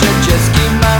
się, z kim ma.